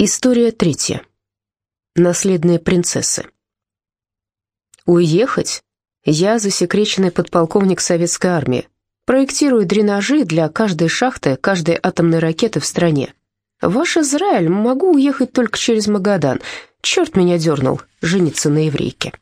История третья. Наследные принцессы. Уехать? Я засекреченный подполковник советской армии. Проектирую дренажи для каждой шахты, каждой атомной ракеты в стране. Ваш Израиль могу уехать только через Магадан. Черт меня дернул жениться на еврейке.